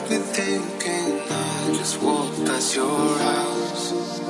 got me thinking I just walked past your house.